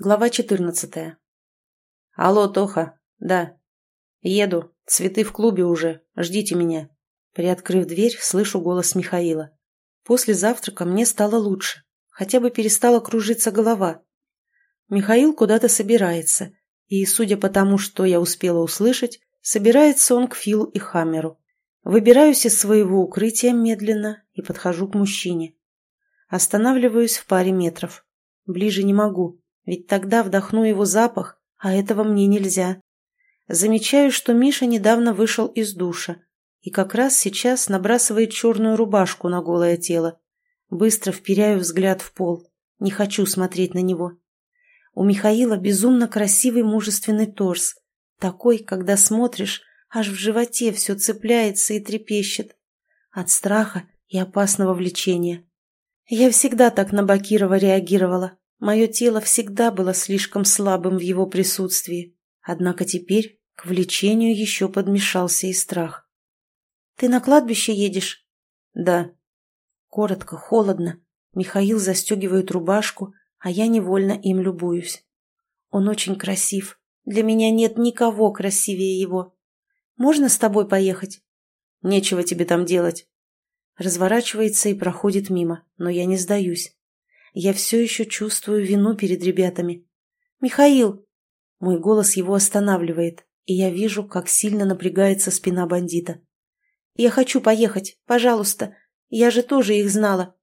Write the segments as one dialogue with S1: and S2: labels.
S1: Глава 14. Алло, Тоха. Да. Еду. Цветы в клубе уже. Ждите меня. Приоткрыв дверь, слышу голос Михаила. После завтрака мне стало лучше. Хотя бы перестала кружиться голова. Михаил куда-то собирается. И, судя по тому, что я успела услышать, собирается он к Филу и Хаммеру. Выбираюсь из своего укрытия медленно и подхожу к мужчине. Останавливаюсь в паре метров. Ближе не могу ведь тогда вдохну его запах, а этого мне нельзя. Замечаю, что Миша недавно вышел из душа и как раз сейчас набрасывает черную рубашку на голое тело. Быстро вперяю взгляд в пол. Не хочу смотреть на него. У Михаила безумно красивый мужественный торс. Такой, когда смотришь, аж в животе все цепляется и трепещет. От страха и опасного влечения. Я всегда так на Бакирова реагировала. Мое тело всегда было слишком слабым в его присутствии, однако теперь к влечению еще подмешался и страх. «Ты на кладбище едешь?» «Да». Коротко, холодно. Михаил застегивает рубашку, а я невольно им любуюсь. Он очень красив. Для меня нет никого красивее его. Можно с тобой поехать? Нечего тебе там делать. Разворачивается и проходит мимо, но я не сдаюсь. Я все еще чувствую вину перед ребятами. «Михаил!» Мой голос его останавливает, и я вижу, как сильно напрягается спина бандита. «Я хочу поехать, пожалуйста. Я же тоже их знала».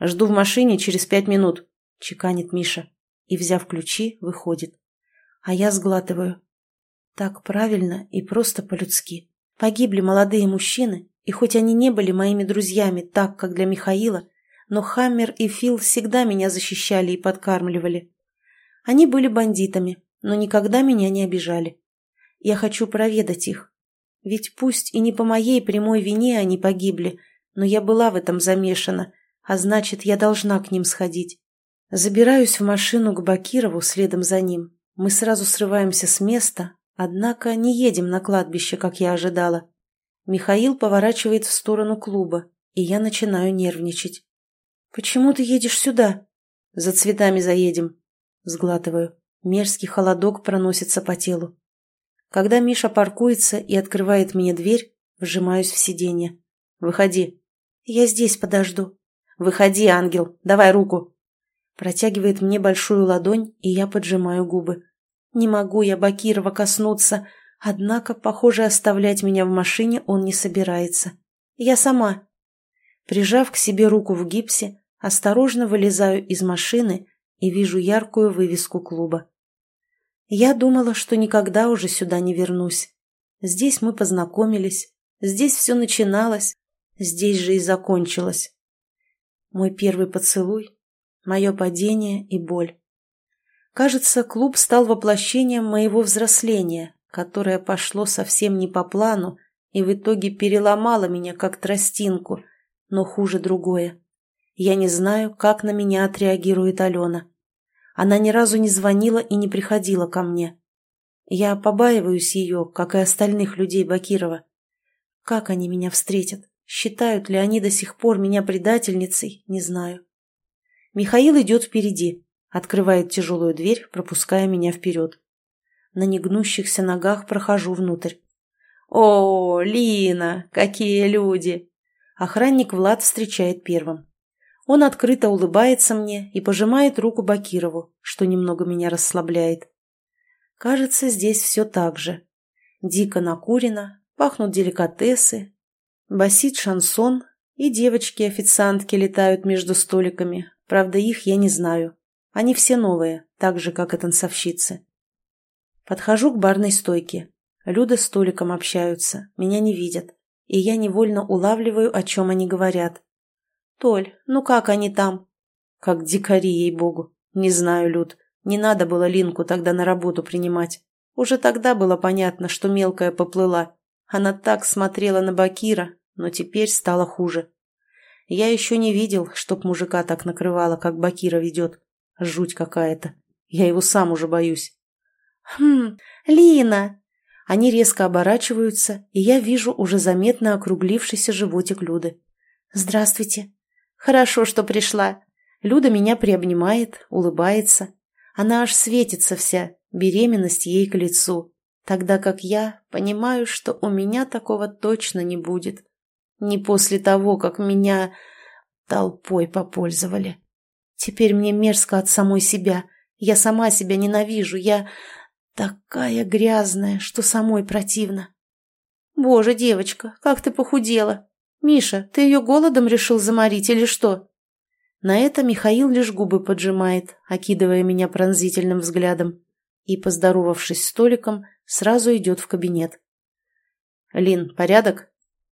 S1: «Жду в машине через пять минут», — чеканит Миша, и, взяв ключи, выходит. А я сглатываю. Так правильно и просто по-людски. Погибли молодые мужчины, и хоть они не были моими друзьями так, как для Михаила, но Хаммер и Фил всегда меня защищали и подкармливали. Они были бандитами, но никогда меня не обижали. Я хочу проведать их. Ведь пусть и не по моей прямой вине они погибли, но я была в этом замешана, а значит, я должна к ним сходить. Забираюсь в машину к Бакирову следом за ним. Мы сразу срываемся с места, однако не едем на кладбище, как я ожидала. Михаил поворачивает в сторону клуба, и я начинаю нервничать. «Почему ты едешь сюда?» «За цветами заедем». Сглатываю. Мерзкий холодок проносится по телу. Когда Миша паркуется и открывает мне дверь, вжимаюсь в сиденье. «Выходи». «Я здесь подожду». «Выходи, ангел, давай руку». Протягивает мне большую ладонь, и я поджимаю губы. Не могу я Бакирова коснуться, однако, похоже, оставлять меня в машине он не собирается. Я сама. Прижав к себе руку в гипсе, Осторожно вылезаю из машины и вижу яркую вывеску клуба. Я думала, что никогда уже сюда не вернусь. Здесь мы познакомились, здесь все начиналось, здесь же и закончилось. Мой первый поцелуй, мое падение и боль. Кажется, клуб стал воплощением моего взросления, которое пошло совсем не по плану и в итоге переломало меня как тростинку, но хуже другое. Я не знаю, как на меня отреагирует Алена. Она ни разу не звонила и не приходила ко мне. Я побаиваюсь ее, как и остальных людей Бакирова. Как они меня встретят? Считают ли они до сих пор меня предательницей? Не знаю. Михаил идет впереди, открывает тяжелую дверь, пропуская меня вперед. На негнущихся ногах прохожу внутрь. «О, Лина, какие люди!» Охранник Влад встречает первым. Он открыто улыбается мне и пожимает руку Бакирову, что немного меня расслабляет. Кажется, здесь все так же. Дико накурено, пахнут деликатесы, басит шансон, и девочки-официантки летают между столиками. Правда, их я не знаю. Они все новые, так же, как и танцовщицы. Подхожу к барной стойке. Люда с столиком общаются, меня не видят. И я невольно улавливаю, о чем они говорят. «Толь, ну как они там?» «Как дикари, ей-богу. Не знаю, Люд. Не надо было Линку тогда на работу принимать. Уже тогда было понятно, что мелкая поплыла. Она так смотрела на Бакира, но теперь стало хуже. Я еще не видел, чтоб мужика так накрывало, как Бакира ведет. Жуть какая-то. Я его сам уже боюсь. «Хм, Лина!» Они резко оборачиваются, и я вижу уже заметно округлившийся животик Люды. «Здравствуйте!» «Хорошо, что пришла». Люда меня приобнимает, улыбается. Она аж светится вся, беременность ей к лицу, тогда как я понимаю, что у меня такого точно не будет. Не после того, как меня толпой попользовали. Теперь мне мерзко от самой себя. Я сама себя ненавижу. Я такая грязная, что самой противно. Боже, девочка, как ты похудела. Миша, ты ее голодом решил заморить или что? На это Михаил лишь губы поджимает, окидывая меня пронзительным взглядом, и, поздоровавшись с Толиком, сразу идет в кабинет. «Лин, порядок?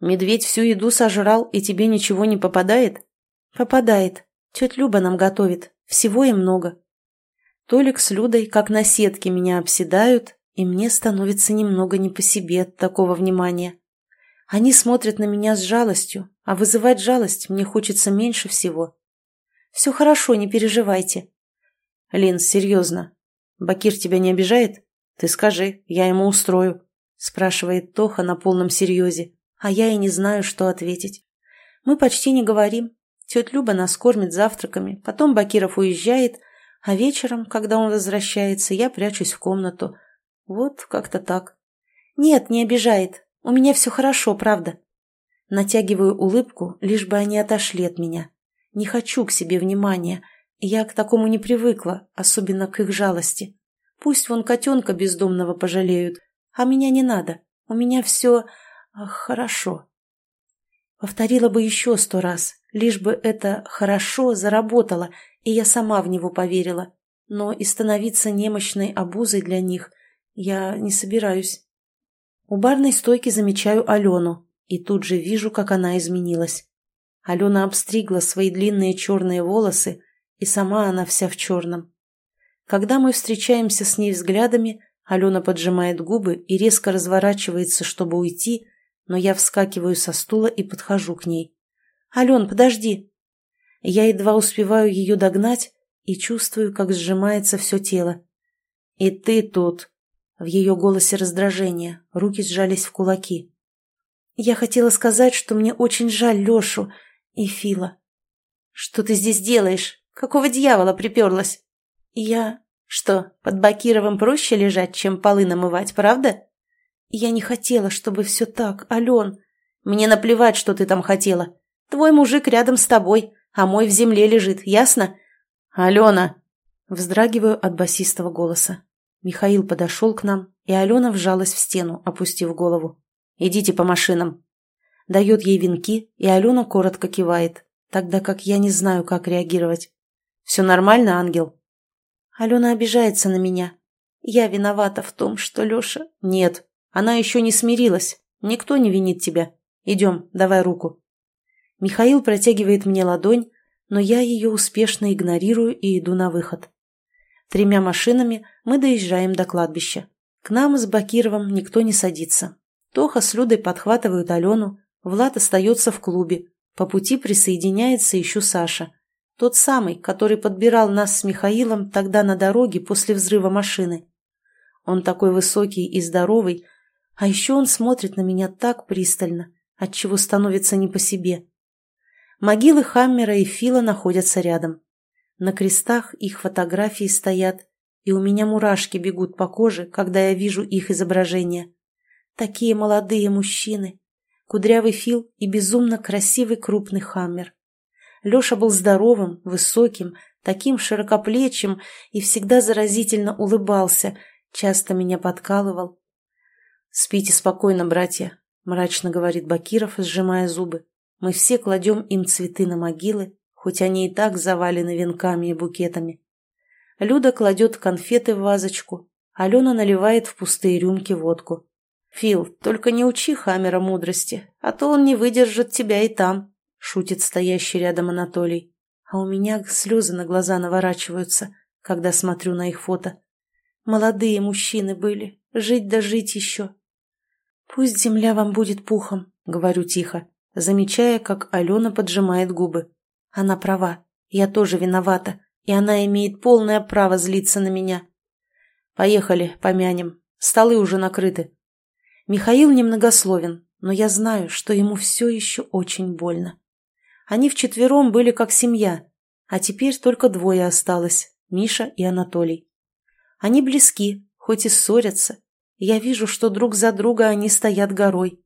S1: Медведь всю еду сожрал, и тебе ничего не попадает?» «Попадает. Тетя Люба нам готовит. Всего и много». Толик с Людой, как на сетке, меня обседают, и мне становится немного не по себе от такого внимания. Они смотрят на меня с жалостью, а вызывать жалость мне хочется меньше всего. Все хорошо, не переживайте. Лин, серьезно. Бакир тебя не обижает? Ты скажи, я ему устрою. Спрашивает Тоха на полном серьезе, а я и не знаю, что ответить. Мы почти не говорим. Тетя Люба нас кормит завтраками, потом Бакиров уезжает, а вечером, когда он возвращается, я прячусь в комнату. Вот как-то так. Нет, не обижает. У меня все хорошо, правда. Натягиваю улыбку, лишь бы они отошли от меня. Не хочу к себе внимания. Я к такому не привыкла, особенно к их жалости. Пусть вон котенка бездомного пожалеют, а меня не надо. У меня все хорошо. Повторила бы еще сто раз, лишь бы это «хорошо» заработало, и я сама в него поверила. Но и становиться немощной обузой для них я не собираюсь. У барной стойки замечаю Алену, и тут же вижу, как она изменилась. Алена обстригла свои длинные черные волосы, и сама она вся в черном. Когда мы встречаемся с ней взглядами, Алена поджимает губы и резко разворачивается, чтобы уйти, но я вскакиваю со стула и подхожу к ней. «Ален, подожди!» Я едва успеваю ее догнать и чувствую, как сжимается все тело. «И ты тут!» В ее голосе раздражение, руки сжались в кулаки. «Я хотела сказать, что мне очень жаль Лешу, и Фила. «Что ты здесь делаешь? Какого дьявола приперлась?» «Я... Что, под Бакировым проще лежать, чем полы намывать, правда?» «Я не хотела, чтобы все так, Ален. Мне наплевать, что ты там хотела. Твой мужик рядом с тобой, а мой в земле лежит, ясно?» «Алена!» Вздрагиваю от басистого голоса. Михаил подошел к нам, и Алена вжалась в стену, опустив голову. «Идите по машинам!» дает ей венки, и Алена коротко кивает, тогда как я не знаю, как реагировать. «Все нормально, ангел?» Алена обижается на меня. Я виновата в том, что Леша... Нет, она еще не смирилась. Никто не винит тебя. Идем, давай руку. Михаил протягивает мне ладонь, но я ее успешно игнорирую и иду на выход. Тремя машинами мы доезжаем до кладбища. К нам с Бакировым никто не садится. Тоха с Людой подхватывают Алену, Влад остается в клубе. По пути присоединяется еще Саша. Тот самый, который подбирал нас с Михаилом тогда на дороге после взрыва машины. Он такой высокий и здоровый, а еще он смотрит на меня так пристально, отчего становится не по себе. Могилы Хаммера и Фила находятся рядом. На крестах их фотографии стоят, и у меня мурашки бегут по коже, когда я вижу их изображения. Такие молодые мужчины, кудрявый Фил и безумно красивый крупный Хаммер. Леша был здоровым, высоким, таким широкоплечим и всегда заразительно улыбался, часто меня подкалывал. «Спите спокойно, братья», — мрачно говорит Бакиров, сжимая зубы. «Мы все кладем им цветы на могилы, хоть они и так завалены венками и букетами». Люда кладет конфеты в вазочку, Алена наливает в пустые рюмки водку. «Фил, только не учи Хамера мудрости, а то он не выдержит тебя и там», — шутит стоящий рядом Анатолий. А у меня слезы на глаза наворачиваются, когда смотрю на их фото. Молодые мужчины были, жить да жить еще. «Пусть земля вам будет пухом», — говорю тихо, замечая, как Алена поджимает губы. Она права, я тоже виновата, и она имеет полное право злиться на меня. «Поехали, помянем. Столы уже накрыты», Михаил немногословен, но я знаю, что ему все еще очень больно. Они вчетвером были как семья, а теперь только двое осталось. Миша и Анатолий. Они близки, хоть и ссорятся. Я вижу, что друг за друга они стоят горой.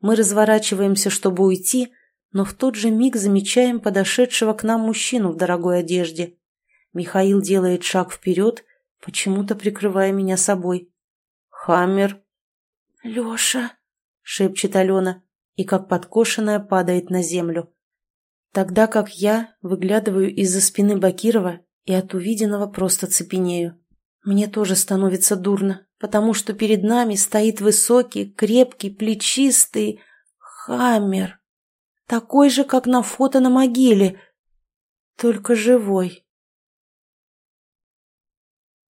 S1: Мы разворачиваемся, чтобы уйти, но в тот же миг замечаем подошедшего к нам мужчину в дорогой одежде. Михаил делает шаг вперед, почему-то прикрывая меня собой. «Хаммер!» «Леша!» — шепчет Алена и, как подкошенная, падает на землю. Тогда как я выглядываю из-за спины Бакирова и от увиденного просто цепенею. Мне тоже становится дурно, потому что перед нами стоит высокий, крепкий, плечистый Хаммер. Такой же, как на фото на могиле, только живой.